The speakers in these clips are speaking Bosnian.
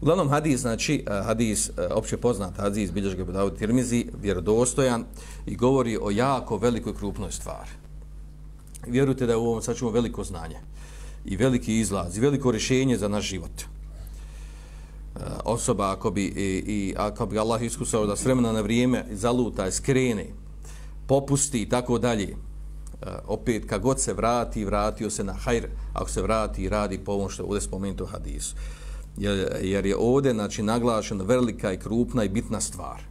Uglavnom hadis, znači, eh, hadis, eh, opće poznat hadis, bilješ ga Budavu Tirmizi, vjerodostojan i govori o jako velikoj krupnoj stvari. Vjerujte da je u ovom sačuvo veliko znanje i veliki izlaz i veliko rješenje za naš život. Eh, osoba, ako bi, i, i ako bi Allah iskusao da s vremena na vrijeme zaluta, skrene, popusti i tako dalje, opet kad god se vrati, vratio se na hajr, ako se vrati i radi po ovom što je ovdje spomenuto hadisu jer, jer je ovdje znači, naglašena velika i krupna i bitna stvar.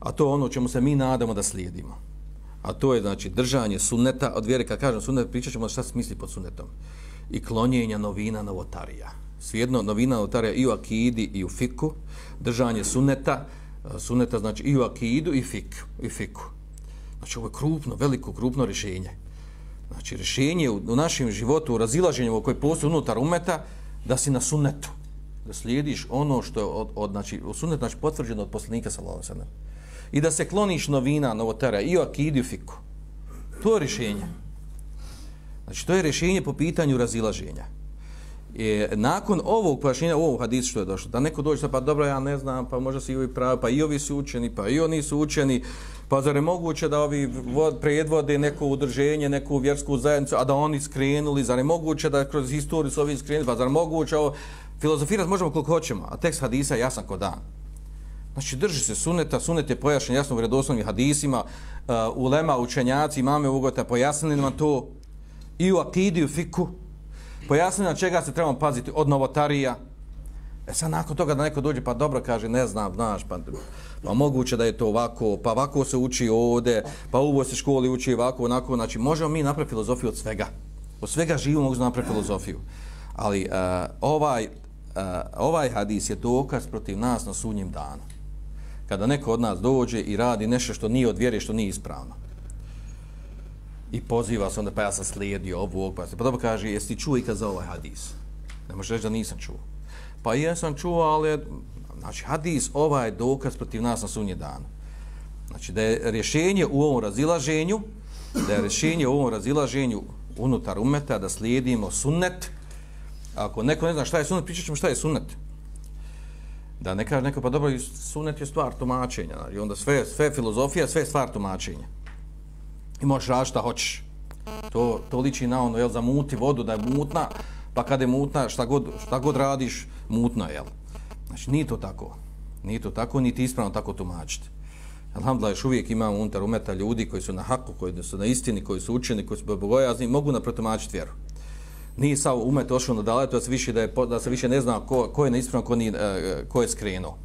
A to je ono čemu se mi nadamo da slijedimo. A to je znači držanje sunneta, od vjere kad kažem sunnet, pričat ćemo šta se misli pod sunnetom. I klonjenja novina novotarija. Svijedno novina novotarija i u akidi i u fiku, držanje sunneta, e, sunneta znači i u akidu i, fik, i fiku. Znači ovo je krupno, veliko, krupno rješenje. Znači rješenje u, u našem životu, u razilaženju koje postoje unutar umeta, da si na sunnetu da slijediš ono što je od, od znači, u znači potvrđeno od poslanika sallallahu alejhi i da se kloniš novina novotara i o akidi fiku to je rješenje. Znači to je rješenje po pitanju razilaženja. E, nakon ovog pojašnjenja ovog hadisa što je došlo da neko dođe pa dobro ja ne znam pa možda se i ovi pravi pa i ovi su učeni pa i oni su učeni pa zar je moguće da ovi predvode neko udrženje neku vjersku zajednicu a da oni skrenuli zar je moguće da kroz historiju su ovi skrenuli pa zar je moguće ovo? Filozofirati možemo koliko hoćemo a tekst hadisa je jasan ko dan Znači, drži se suneta, sunet je pojašnjen jasno u redoslovnim hadisima, uh, ulema, učenjaci, imame ugota, pojasnili nam to i u akidi, u fiku, pojasnili na čega se trebamo paziti od novotarija. E sad nakon toga da neko dođe pa dobro kaže ne znam, znaš, pa, pa moguće da je to ovako, pa ovako se uči ovde, pa u se školi uči ovako, onako, znači možemo mi napraviti filozofiju od svega. Od svega živimo mogu napraviti filozofiju. Ali uh, ovaj, ovaj hadis je dokaz protiv nas na sunnjem danu. Kada neko od nas dođe i radi nešto što nije od vjere, što nije ispravno i poziva se onda pa ja sam slijedio ovog pa se pa dobro kaže jesi ti čuo ikad za ovaj hadis ne možeš reći da nisam čuo pa ja sam čuo ali znači hadis ovaj dokaz protiv nas na sunje danu. znači da je rješenje u ovom razilaženju da je rješenje u ovom razilaženju unutar umeta da slijedimo sunnet ako neko ne zna šta je sunnet pričat ćemo šta je sunnet da ne kaže neko pa dobro sunnet je stvar tumačenja i onda sve, sve filozofija sve je stvar tumačenja i možeš raditi šta hoćeš. To, to liči na ono, jel, za muti vodu da je mutna, pa kada je mutna, šta god, šta god radiš, mutna, jel. Znači, nije to tako. Nije to tako, niti ispravno tako tumačiti. Alhamdulillah, još uvijek imamo unutar umeta ljudi koji su na haku, koji su na istini, koji su učeni, koji su bogojazni, mogu naprotumačiti vjeru. Nije sao umet ošao na dalje, to da se više, da je, da se više ne zna ko, ko je na ispravno, ko, nije, e, e, ko je skrenuo.